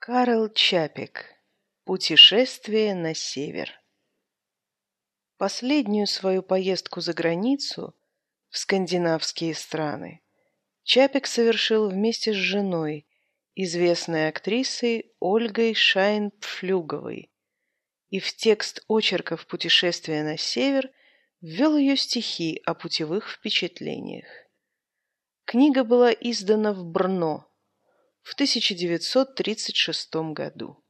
Карл Чапик. Путешествие на север. Последнюю свою поездку за границу, в скандинавские страны, Чапик совершил вместе с женой, известной актрисой Ольгой Шайн-Пфлюговой, и в текст очерков «Путешествия на север» ввел ее стихи о путевых впечатлениях. Книга была издана в Брно в 1936 году.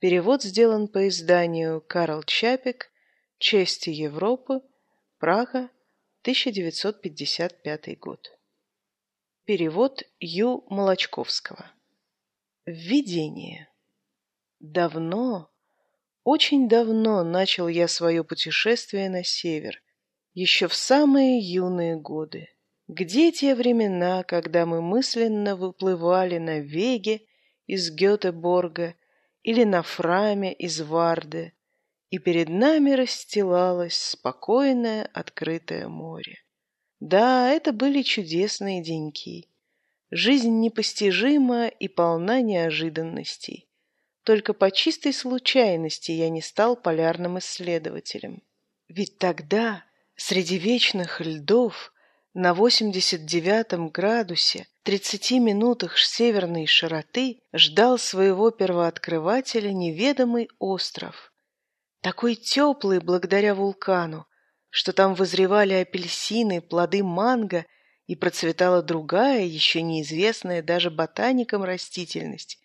Перевод сделан по изданию «Карл Чапик. Чести Европы. Прага. 1955 год». Перевод Ю. Молочковского. Введение. Давно, очень давно начал я свое путешествие на север, еще в самые юные годы. Где те времена, когда мы мысленно выплывали на Веге из Гетеборга или на Фраме из Варды, и перед нами расстилалось спокойное открытое море? Да, это были чудесные деньки. Жизнь непостижима и полна неожиданностей. Только по чистой случайности я не стал полярным исследователем. Ведь тогда, среди вечных льдов, на 89 градусе 30 минутах северной широты ждал своего первооткрывателя неведомый остров. Такой теплый благодаря вулкану, что там вызревали апельсины, плоды манго и процветала другая, еще неизвестная даже ботаникам растительность.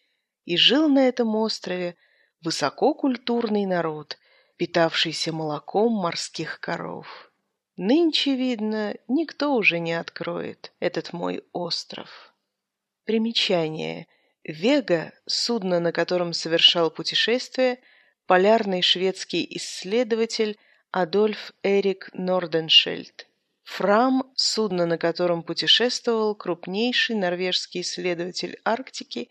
И жил на этом острове высококультурный народ, питавшийся молоком морских коров. Нынче, видно, никто уже не откроет этот мой остров. Примечание. Вега, судно, на котором совершал путешествие, полярный шведский исследователь Адольф Эрик Норденшельд. Фрам – судно, на котором путешествовал крупнейший норвежский исследователь Арктики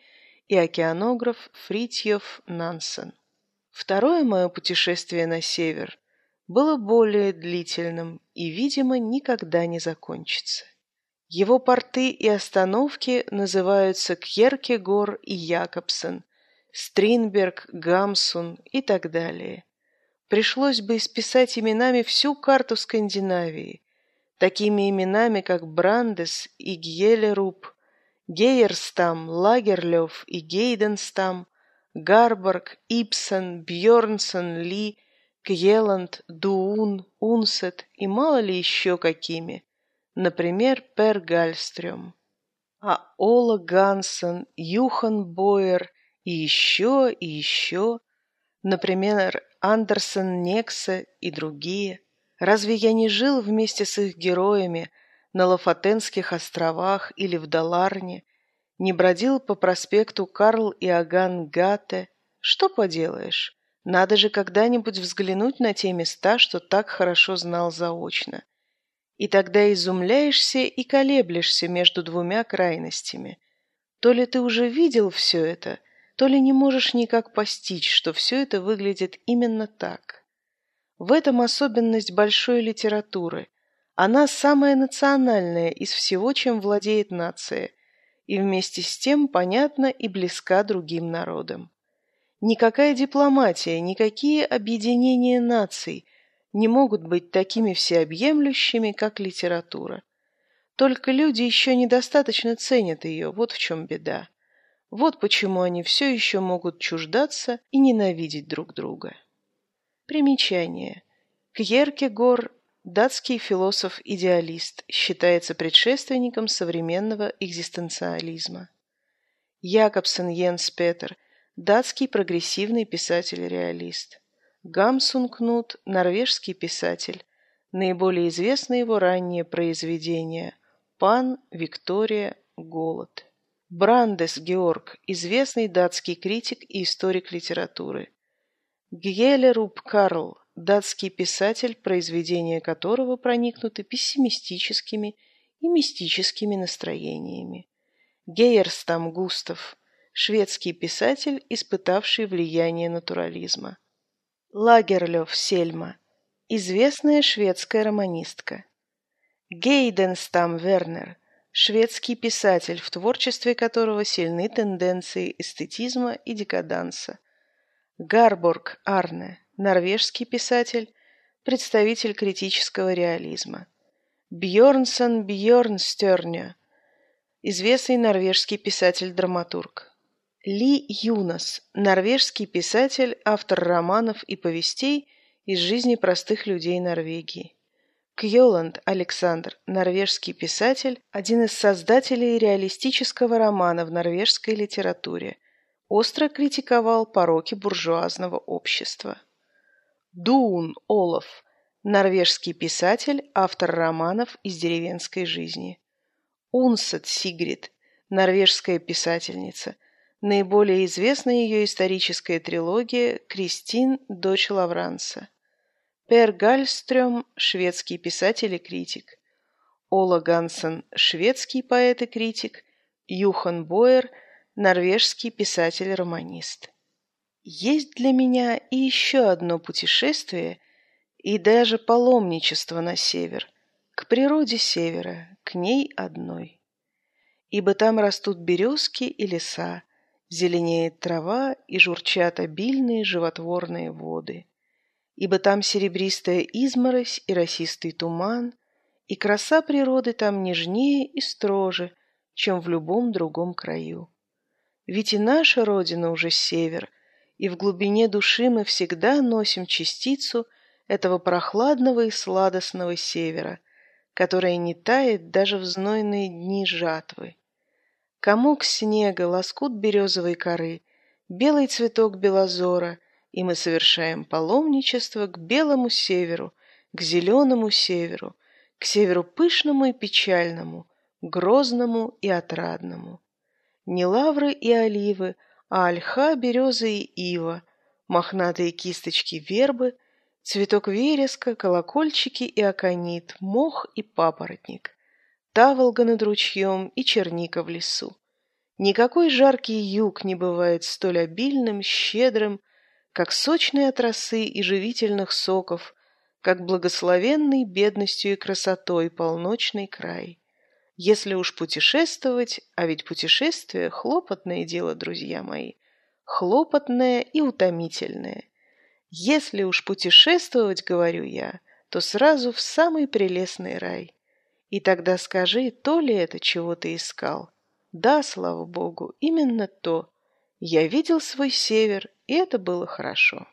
и океанограф Фритьев Нансен. Второе мое путешествие на север было более длительным и, видимо, никогда не закончится. Его порты и остановки называются Кьеркегор и Якобсен, Стринберг, Гамсун и так далее. Пришлось бы исписать именами всю карту Скандинавии, такими именами, как Брандес и Гьелеруп, Гейерстам, Лагерлёв и Гейденстам, Гарборг, Ипсон, Бьорнсон, Ли Кьеланд, Дуун, Унсет и мало ли еще какими. Например, Пер Гальстрём. А Ола Гансен, Юхан Бойер и еще, и еще. Например, Андерсон Некса и другие. Разве я не жил вместе с их героями на Лафатенских островах или в Даларне, не бродил по проспекту Карл Иоганн Гате? Что поделаешь? Надо же когда-нибудь взглянуть на те места, что так хорошо знал заочно. И тогда изумляешься и колеблешься между двумя крайностями. То ли ты уже видел все это, то ли не можешь никак постичь, что все это выглядит именно так. В этом особенность большой литературы. Она самая национальная из всего, чем владеет нация, и вместе с тем понятна и близка другим народам. Никакая дипломатия, никакие объединения наций не могут быть такими всеобъемлющими, как литература. Только люди еще недостаточно ценят ее, вот в чем беда. Вот почему они все еще могут чуждаться и ненавидеть друг друга. Примечание. Кьеркегор, датский философ-идеалист, считается предшественником современного экзистенциализма. Якобсен Йенс Петер, датский прогрессивный писатель-реалист. Гамсун Кнут – норвежский писатель. Наиболее известны его ранние произведения «Пан», «Виктория», «Голод». Брандес Георг – известный датский критик и историк литературы. Гьелеруп Карл – датский писатель, произведения которого проникнуты пессимистическими и мистическими настроениями. Гейерстам Густав – шведский писатель, испытавший влияние натурализма. Лагерлёв Сельма, известная шведская романистка. Гейденстам Вернер, шведский писатель, в творчестве которого сильны тенденции эстетизма и декаданса. Гарборг Арне, норвежский писатель, представитель критического реализма. Бьорнсон Бьорнстерня, известный норвежский писатель-драматург. Ли Юнас, норвежский писатель, автор романов и повестей из жизни простых людей Норвегии. Кьоланд Александр, норвежский писатель, один из создателей реалистического романа в норвежской литературе, остро критиковал пороки буржуазного общества. Дуун Олаф, норвежский писатель, автор романов из деревенской жизни. Унсет Сигрид, норвежская писательница. Наиболее известна ее историческая трилогия «Кристин. Дочь Лавранса». Пер Гальстрём – шведский писатель и критик. Ола Гансен – шведский поэт и критик. Юхан Бойер – норвежский писатель-романист. Есть для меня и еще одно путешествие и даже паломничество на север, к природе севера, к ней одной. Ибо там растут березки и леса, зеленеет трава и журчат обильные животворные воды. Ибо там серебристая изморозь и росистый туман, и краса природы там нежнее и строже, чем в любом другом краю. Ведь и наша Родина уже север, и в глубине души мы всегда носим частицу этого прохладного и сладостного севера, которая не тает даже в знойные дни жатвы. Комок снега, лоскут березовой коры, белый цветок белозора, и мы совершаем паломничество к белому северу, к зеленому северу, к северу пышному и печальному, грозному и отрадному. Не лавры и оливы, а ольха, береза и ива, мохнатые кисточки вербы, Цветок вереска, колокольчики и аконит, мох и папоротник, таволга над ручьем и черника в лесу. Никакой жаркий юг не бывает столь обильным, щедрым, как сочные от и живительных соков, как благословенный бедностью и красотой полночный край. Если уж путешествовать, а ведь путешествие — хлопотное дело, друзья мои, хлопотное и утомительное — если уж путешествовать, говорю я, то сразу в самый прелестный рай. И тогда скажи, то ли это, чего ты искал? Да, слава богу, именно то. Я видел свой север, и это было хорошо.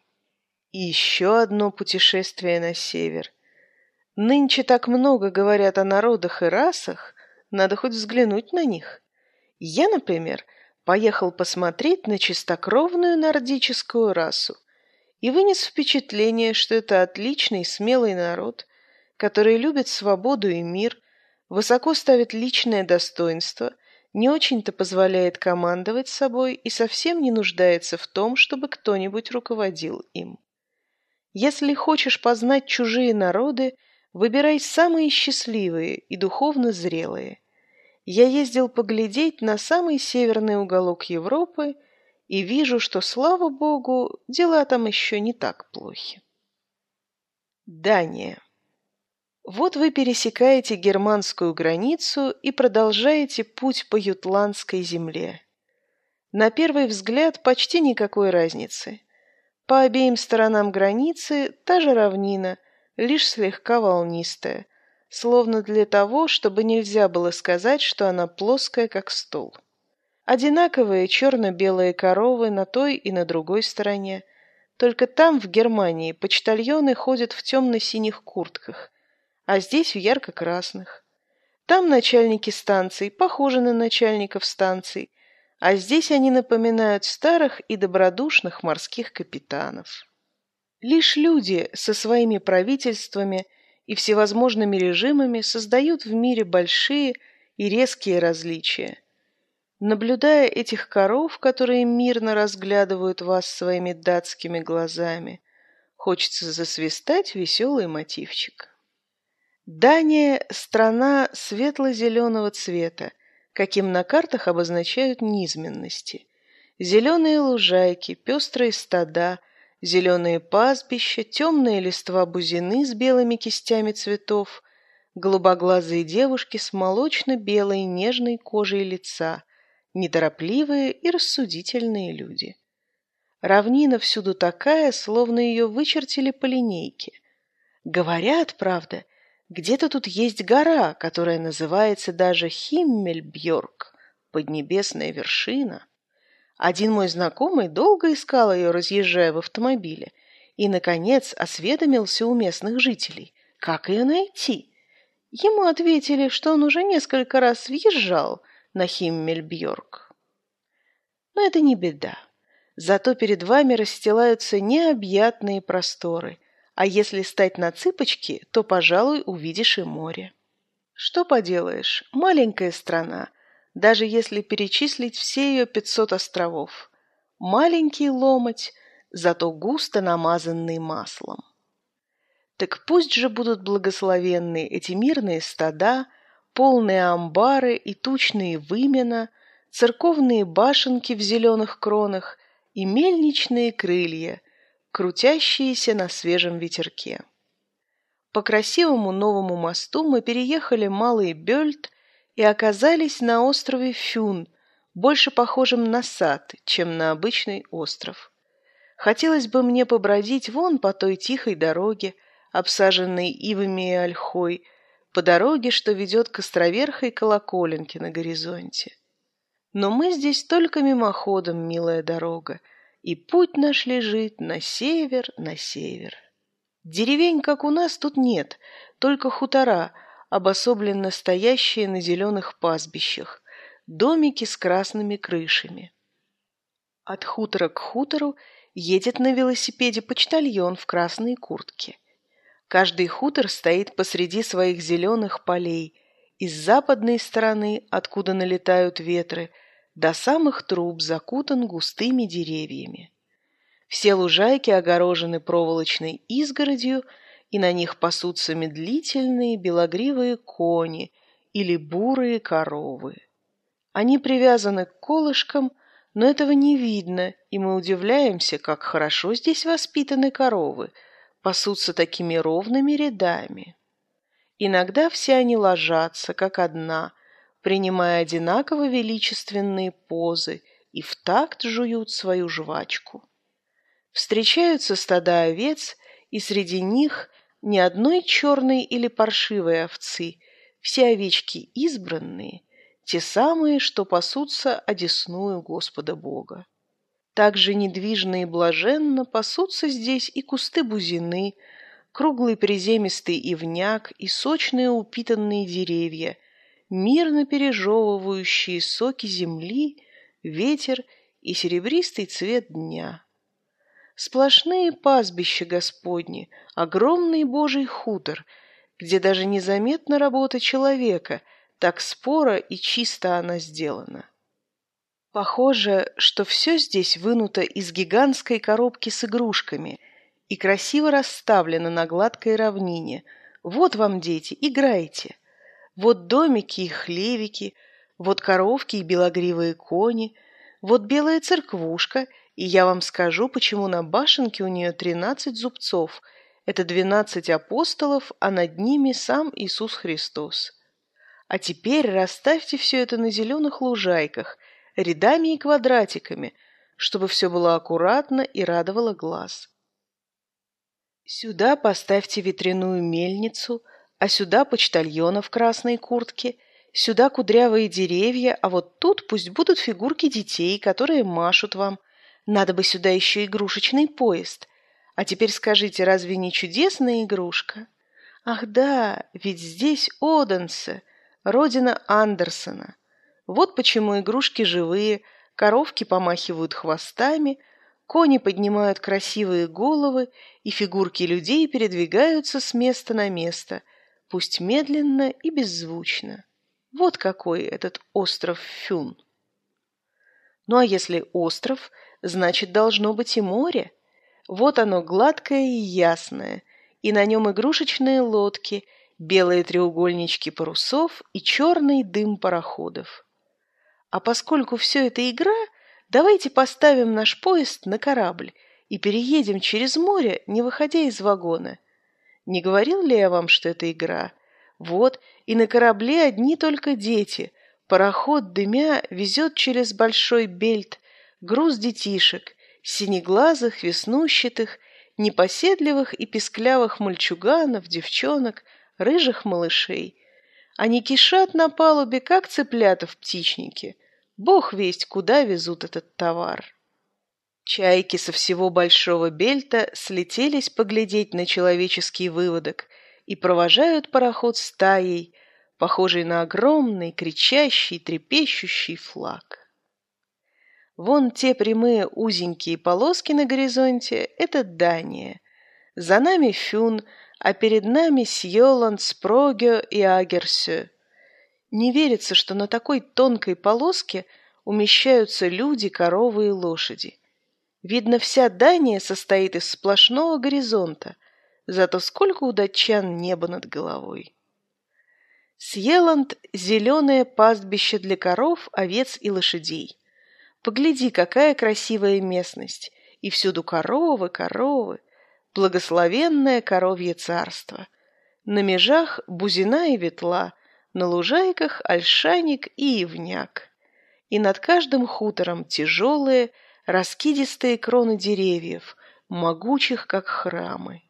И еще одно путешествие на север. Нынче так много говорят о народах и расах, надо хоть взглянуть на них. Я, например, поехал посмотреть на чистокровную нордическую расу – и вынес впечатление, что это отличный, смелый народ, который любит свободу и мир, высоко ставит личное достоинство, не очень-то позволяет командовать собой и совсем не нуждается в том, чтобы кто-нибудь руководил им. Если хочешь познать чужие народы, выбирай самые счастливые и духовно зрелые. Я ездил поглядеть на самый северный уголок Европы – и вижу, что, слава богу, дела там еще не так плохи. Дания. Вот вы пересекаете германскую границу и продолжаете путь по ютландской земле. На первый взгляд почти никакой разницы. По обеим сторонам границы та же равнина, лишь слегка волнистая, словно для того, чтобы нельзя было сказать, что она плоская, как стол. Одинаковые черно-белые коровы на той и на другой стороне. Только там, в Германии, почтальоны ходят в темно-синих куртках, а здесь в ярко-красных. Там начальники станций похожи на начальников станций, а здесь они напоминают старых и добродушных морских капитанов. Лишь люди со своими правительствами и всевозможными режимами создают в мире большие и резкие различия – Наблюдая этих коров, которые мирно разглядывают вас своими датскими глазами, хочется засвистать веселый мотивчик. Дания – страна светло-зеленого цвета, каким на картах обозначают низменности. Зеленые лужайки, пестрые стада, зеленые пастбища, темные листва бузины с белыми кистями цветов, голубоглазые девушки с молочно-белой нежной кожей лица, неторопливые и рассудительные люди. Равнина всюду такая, словно ее вычертили по линейке. Говорят, правда, где-то тут есть гора, которая называется даже Химмельбьорг, поднебесная вершина. Один мой знакомый долго искал ее, разъезжая в автомобиле, и, наконец, осведомился у местных жителей, как ее найти. Ему ответили, что он уже несколько раз въезжал на Химмельбьорг. Но это не беда. Зато перед вами расстилаются необъятные просторы, а если стать на цыпочки, то, пожалуй, увидишь и море. Что поделаешь, маленькая страна, даже если перечислить все ее пятьсот островов. Маленький ломоть, зато густо намазанный маслом. Так пусть же будут благословенны эти мирные стада, полные амбары и тучные вымена, церковные башенки в зеленых кронах и мельничные крылья, крутящиеся на свежем ветерке. По красивому новому мосту мы переехали Малый Бёльт и оказались на острове Фюн, больше похожем на сад, чем на обычный остров. Хотелось бы мне побродить вон по той тихой дороге, обсаженной ивами и ольхой, по дороге, что ведет к островерхой колоколенке на горизонте. Но мы здесь только мимоходом, милая дорога, и путь наш лежит на север, на север. Деревень, как у нас, тут нет, только хутора, обособленно стоящие на зеленых пастбищах, домики с красными крышами. От хутора к хутору едет на велосипеде почтальон в красной куртке. Каждый хутор стоит посреди своих зеленых полей, и с западной стороны, откуда налетают ветры, до самых труб закутан густыми деревьями. Все лужайки огорожены проволочной изгородью, и на них пасутся медлительные белогривые кони или бурые коровы. Они привязаны к колышкам, но этого не видно, и мы удивляемся, как хорошо здесь воспитаны коровы, пасутся такими ровными рядами. Иногда все они ложатся, как одна, принимая одинаково величественные позы и в такт жуют свою жвачку. Встречаются стада овец, и среди них ни одной черной или паршивой овцы, все овечки избранные, те самые, что пасутся одесную Господа Бога. Также недвижно и блаженно пасутся здесь и кусты бузины, круглый приземистый ивняк и сочные упитанные деревья – мирно пережевывающие соки земли, ветер и серебристый цвет дня. Сплошные пастбища Господни, огромный Божий хутор, где даже незаметна работа человека, так споро и чисто она сделана. Похоже, что все здесь вынуто из гигантской коробки с игрушками и красиво расставлено на гладкой равнине. Вот вам, дети, играйте. Вот домики и хлевики, вот коровки и белогривые кони, вот белая церквушка, и я вам скажу, почему на башенке у нее тринадцать зубцов. Это двенадцать апостолов, а над ними сам Иисус Христос. А теперь расставьте все это на зеленых лужайках, рядами и квадратиками, чтобы все было аккуратно и радовало глаз. Сюда поставьте ветряную мельницу, а сюда почтальона в красной куртке, сюда кудрявые деревья, а вот тут пусть будут фигурки детей, которые машут вам. Надо бы сюда еще игрушечный поезд. А теперь скажите, разве не чудесная игрушка? Ах да, ведь здесь Оденсе, родина Андерсона. Вот почему игрушки живые, коровки помахивают хвостами, кони поднимают красивые головы, и фигурки людей передвигаются с места на место – пусть медленно и беззвучно. Вот какой этот остров Фюн. Ну а если остров, значит должно быть и море. Вот оно гладкое и ясное, и на нем игрушечные лодки, белые треугольнички парусов и черный дым пароходов. А поскольку все это игра, давайте поставим наш поезд на корабль и переедем через море, не выходя из вагона – не говорил ли я вам, что это игра? Вот и на корабле одни только дети. Пароход, дымя, везет через большой бельт груз детишек, синеглазых, веснущатых, непоседливых и песклявых мальчуганов, девчонок, рыжих малышей. Они кишат на палубе, как цыплята в птичнике. Бог весть, куда везут этот товар. Чайки со всего большого бельта слетелись поглядеть на человеческий выводок и провожают пароход стаей, похожий на огромный, кричащий, трепещущий флаг. Вон те прямые узенькие полоски на горизонте — это Дания. За нами Фюн, а перед нами Сьоланд, Спрогё и Агерсё. Не верится, что на такой тонкой полоске умещаются люди, коровы и лошади. Видно, вся Дания состоит из сплошного горизонта, зато сколько у датчан неба над головой. Сьеланд – зеленое пастбище для коров, овец и лошадей. Погляди, какая красивая местность, и всюду коровы, коровы, благословенное коровье царство. На межах бузина и ветла, на лужайках ольшаник и явняк. И над каждым хутором тяжелые, раскидистые кроны деревьев, могучих, как храмы.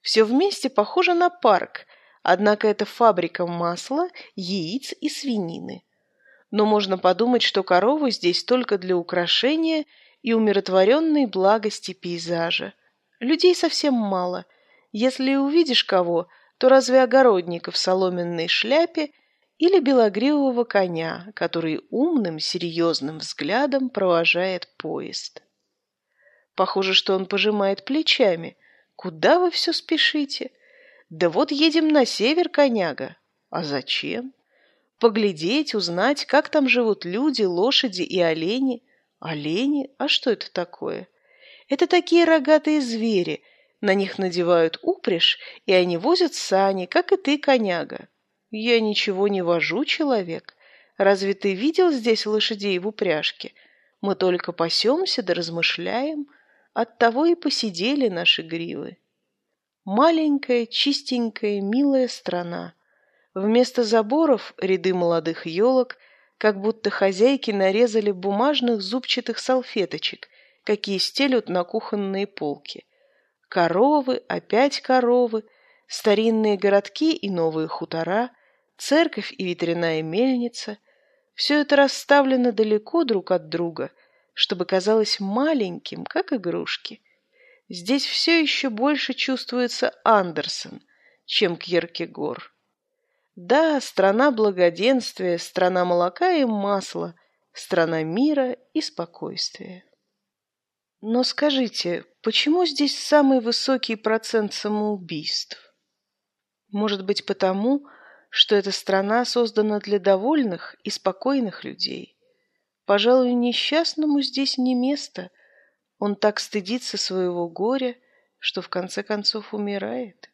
Все вместе похоже на парк, однако это фабрика масла, яиц и свинины но можно подумать, что коровы здесь только для украшения и умиротворенной благости пейзажа. Людей совсем мало. Если увидишь кого, то разве огородника в соломенной шляпе или белогривого коня, который умным, серьезным взглядом провожает поезд. Похоже, что он пожимает плечами. «Куда вы все спешите?» «Да вот едем на север, коняга». «А зачем?» Поглядеть, узнать, как там живут люди, лошади и олени. Олени? А что это такое? Это такие рогатые звери. На них надевают упряжь, и они возят сани, как и ты, коняга. Я ничего не вожу, человек. Разве ты видел здесь лошадей в упряжке? Мы только пасемся да размышляем. Оттого и посидели наши гривы. Маленькая, чистенькая, милая страна — Вместо заборов ряды молодых елок, как будто хозяйки нарезали бумажных зубчатых салфеточек, какие стелют на кухонные полки. Коровы, опять коровы, старинные городки и новые хутора, церковь и ветряная мельница — все это расставлено далеко друг от друга, чтобы казалось маленьким, как игрушки. Здесь все еще больше чувствуется Андерсон, чем Кьеркегор. Да, страна благоденствия, страна молока и масла, страна мира и спокойствия. Но скажите, почему здесь самый высокий процент самоубийств? Может быть, потому, что эта страна создана для довольных и спокойных людей. Пожалуй, несчастному здесь не место. Он так стыдится своего горя, что в конце концов умирает.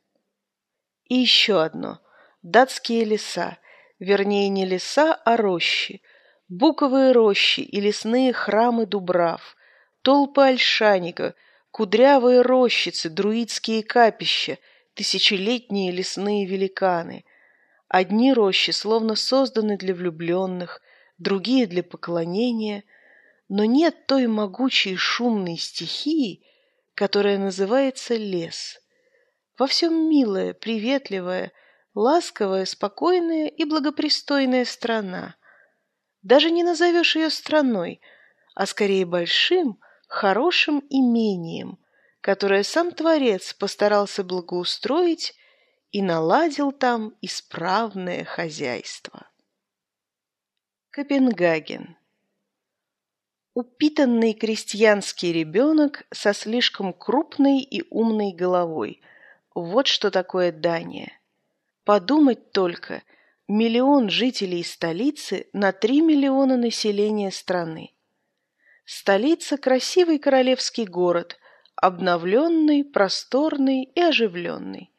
И еще одно – датские леса, вернее не леса, а рощи, буковые рощи и лесные храмы дубрав, толпы ольшаника, кудрявые рощицы, друидские капища, тысячелетние лесные великаны. Одни рощи словно созданы для влюбленных, другие для поклонения, но нет той могучей шумной стихии, которая называется лес. Во всем милое, приветливое, ласковая, спокойная и благопристойная страна. Даже не назовешь ее страной, а скорее большим, хорошим имением, которое сам Творец постарался благоустроить и наладил там исправное хозяйство. Копенгаген Упитанный крестьянский ребенок со слишком крупной и умной головой. Вот что такое Дания. Подумать только, миллион жителей столицы на три миллиона населения страны. Столица – красивый королевский город, обновленный, просторный и оживленный.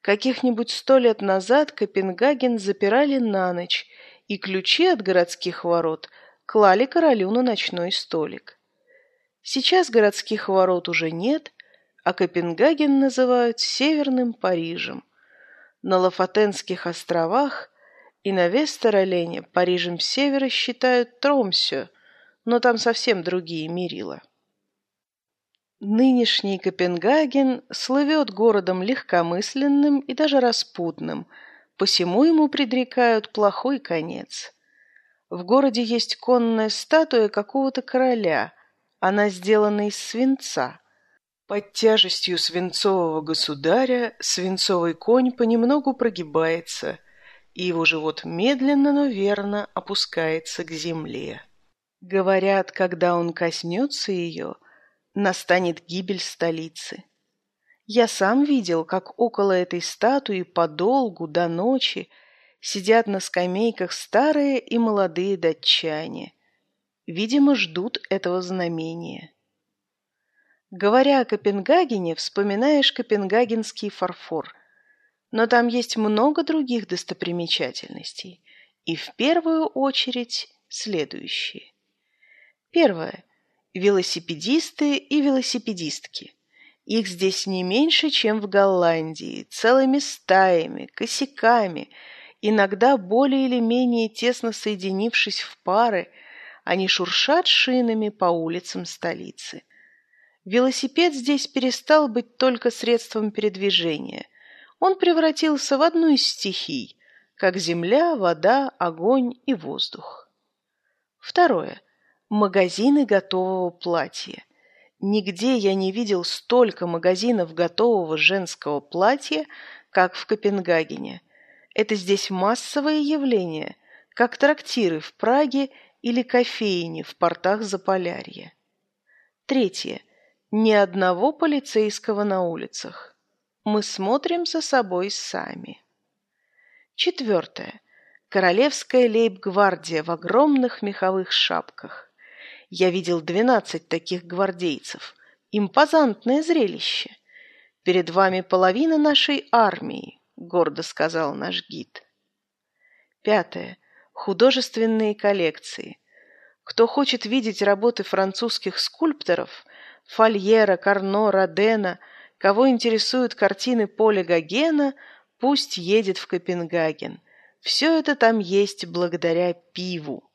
Каких-нибудь сто лет назад Копенгаген запирали на ночь, и ключи от городских ворот клали королю на ночной столик. Сейчас городских ворот уже нет, а Копенгаген называют Северным Парижем. На Лафатенских островах и на Вестеролене Парижем севера считают Тромсё, но там совсем другие мерила. Нынешний Копенгаген слывет городом легкомысленным и даже распутным, посему ему предрекают плохой конец. В городе есть конная статуя какого-то короля, она сделана из свинца. Под тяжестью свинцового государя свинцовый конь понемногу прогибается, и его живот медленно, но верно опускается к земле. Говорят, когда он коснется ее – настанет гибель столицы. Я сам видел, как около этой статуи подолгу до ночи сидят на скамейках старые и молодые датчане. Видимо, ждут этого знамения. Говоря о Копенгагене, вспоминаешь копенгагенский фарфор. Но там есть много других достопримечательностей. И в первую очередь следующие. Первое велосипедисты и велосипедистки. Их здесь не меньше, чем в Голландии, целыми стаями, косяками, иногда более или менее тесно соединившись в пары, они шуршат шинами по улицам столицы. Велосипед здесь перестал быть только средством передвижения. Он превратился в одну из стихий, как земля, вода, огонь и воздух. Второе магазины готового платья. Нигде я не видел столько магазинов готового женского платья, как в Копенгагене. Это здесь массовое явление, как трактиры в Праге или кофейни в портах Заполярья. Третье. Ни одного полицейского на улицах. Мы смотрим за собой сами. Четвертое. Королевская лейб-гвардия в огромных меховых шапках. Я видел двенадцать таких гвардейцев. Импозантное зрелище. Перед вами половина нашей армии, гордо сказал наш гид. Пятое. Художественные коллекции. Кто хочет видеть работы французских скульпторов, Фольера, Карно, Родена, кого интересуют картины Поля Гогена, пусть едет в Копенгаген. Все это там есть благодаря пиву.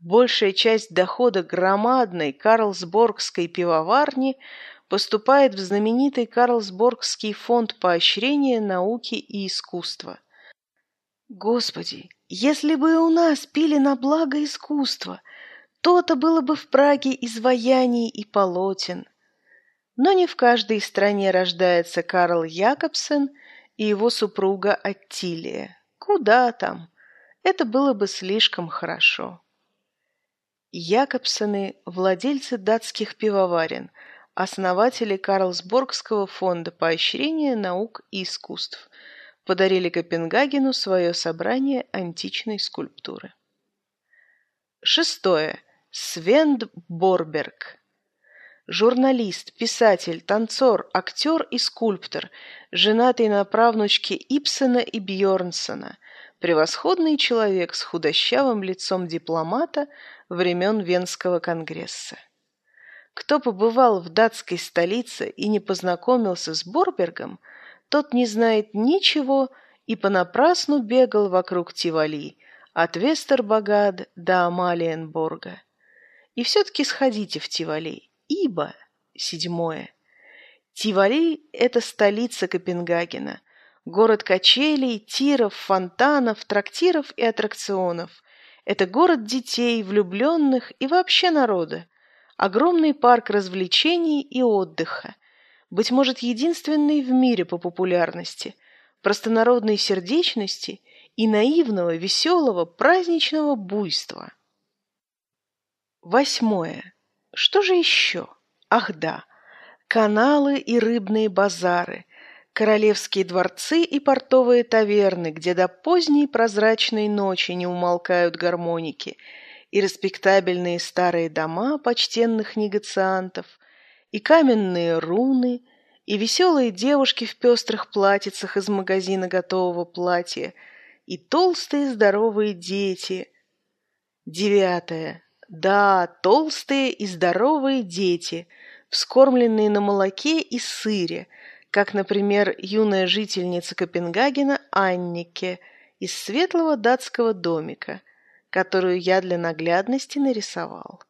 Большая часть дохода громадной Карлсборгской пивоварни поступает в знаменитый Карлсборгский фонд поощрения науки и искусства. Господи, если бы у нас пили на благо искусства, то-то было бы в Праге изваяний и полотен. Но не в каждой стране рождается Карл Якобсен и его супруга Аттилия. Куда там? Это было бы слишком хорошо. Якобсоны – владельцы датских пивоварен, основатели Карлсборгского фонда поощрения наук и искусств, подарили Копенгагену свое собрание античной скульптуры. Шестое. Свенд Борберг. Журналист, писатель, танцор, актер и скульптор, женатый на правнучке Ипсена и Бьорнсона, превосходный человек с худощавым лицом дипломата – времен Венского конгресса. Кто побывал в датской столице и не познакомился с Борбергом, тот не знает ничего и понапрасну бегал вокруг Тивали, от Вестербагад до Амалиенборга. И все-таки сходите в Тивали, ибо, седьмое, Тивали – это столица Копенгагена, город качелей, тиров, фонтанов, трактиров и аттракционов, это город детей, влюбленных и вообще народа. Огромный парк развлечений и отдыха. Быть может, единственный в мире по популярности, простонародной сердечности и наивного, веселого, праздничного буйства. Восьмое. Что же еще? Ах да, каналы и рыбные базары, королевские дворцы и портовые таверны, где до поздней прозрачной ночи не умолкают гармоники, и респектабельные старые дома почтенных негациантов, и каменные руны, и веселые девушки в пестрых платьицах из магазина готового платья, и толстые здоровые дети. Девятое. Да, толстые и здоровые дети, вскормленные на молоке и сыре – как, например, юная жительница Копенгагена Аннике из светлого датского домика, которую я для наглядности нарисовал.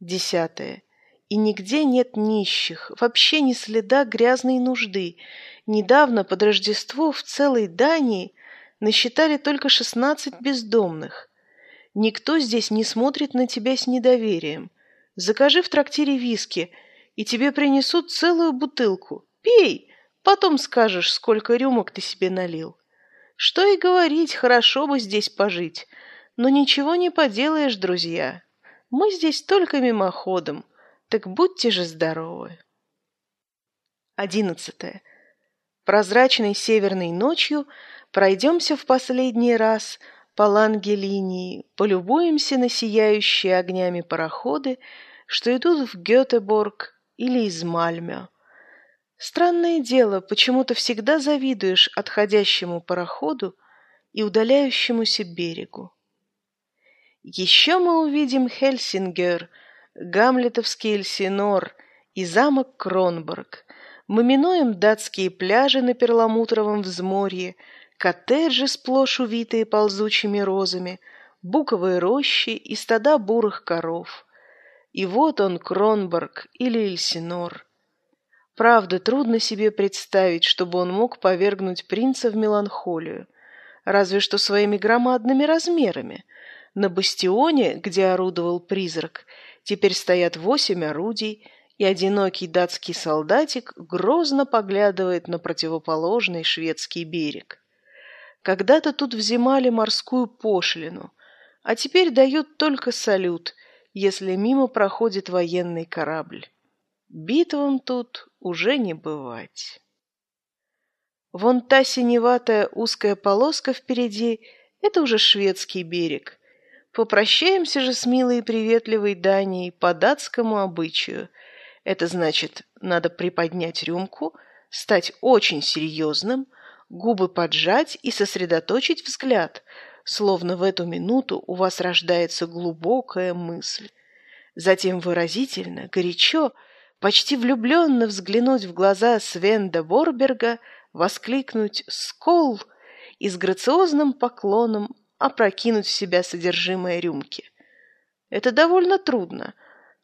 Десятое. И нигде нет нищих, вообще ни следа грязной нужды. Недавно под Рождество в целой Дании насчитали только шестнадцать бездомных. Никто здесь не смотрит на тебя с недоверием. Закажи в трактире виски, и тебе принесут целую бутылку. Пей, потом скажешь, сколько рюмок ты себе налил. Что и говорить, хорошо бы здесь пожить. Но ничего не поделаешь, друзья. Мы здесь только мимоходом, так будьте же здоровы. Одиннадцатое. Прозрачной северной ночью пройдемся в последний раз – по ланге линии, полюбуемся на сияющие огнями пароходы, что идут в Гетеборг или из Мальмё. Странное дело, почему-то всегда завидуешь отходящему пароходу и удаляющемуся берегу. Еще мы увидим Хельсингер, Гамлетовский Эльсинор и замок Кронборг. Мы минуем датские пляжи на перламутровом взморье, коттеджи, сплошь увитые ползучими розами, буковые рощи и стада бурых коров. И вот он, Кронборг или Эльсинор. Правда, трудно себе представить, чтобы он мог повергнуть принца в меланхолию, разве что своими громадными размерами. На бастионе, где орудовал призрак, теперь стоят восемь орудий, и одинокий датский солдатик грозно поглядывает на противоположный шведский берег. Когда-то тут взимали морскую пошлину, а теперь дают только салют, если мимо проходит военный корабль. Битвам тут уже не бывать. Вон та синеватая узкая полоска впереди — это уже шведский берег. Попрощаемся же с милой и приветливой Данией по датскому обычаю. Это значит, надо приподнять рюмку, стать очень серьезным — губы поджать и сосредоточить взгляд, словно в эту минуту у вас рождается глубокая мысль. Затем выразительно, горячо, почти влюбленно взглянуть в глаза Свенда Борберга, воскликнуть «Скол!» и с грациозным поклоном опрокинуть в себя содержимое рюмки. Это довольно трудно,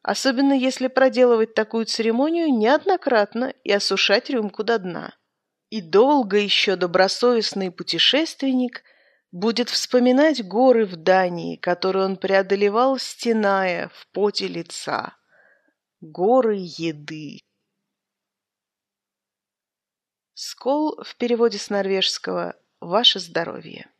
особенно если проделывать такую церемонию неоднократно и осушать рюмку до дна. И долго еще добросовестный путешественник будет вспоминать горы в Дании, которые он преодолевал, стеная в поте лица. Горы еды. Скол в переводе с норвежского «Ваше здоровье».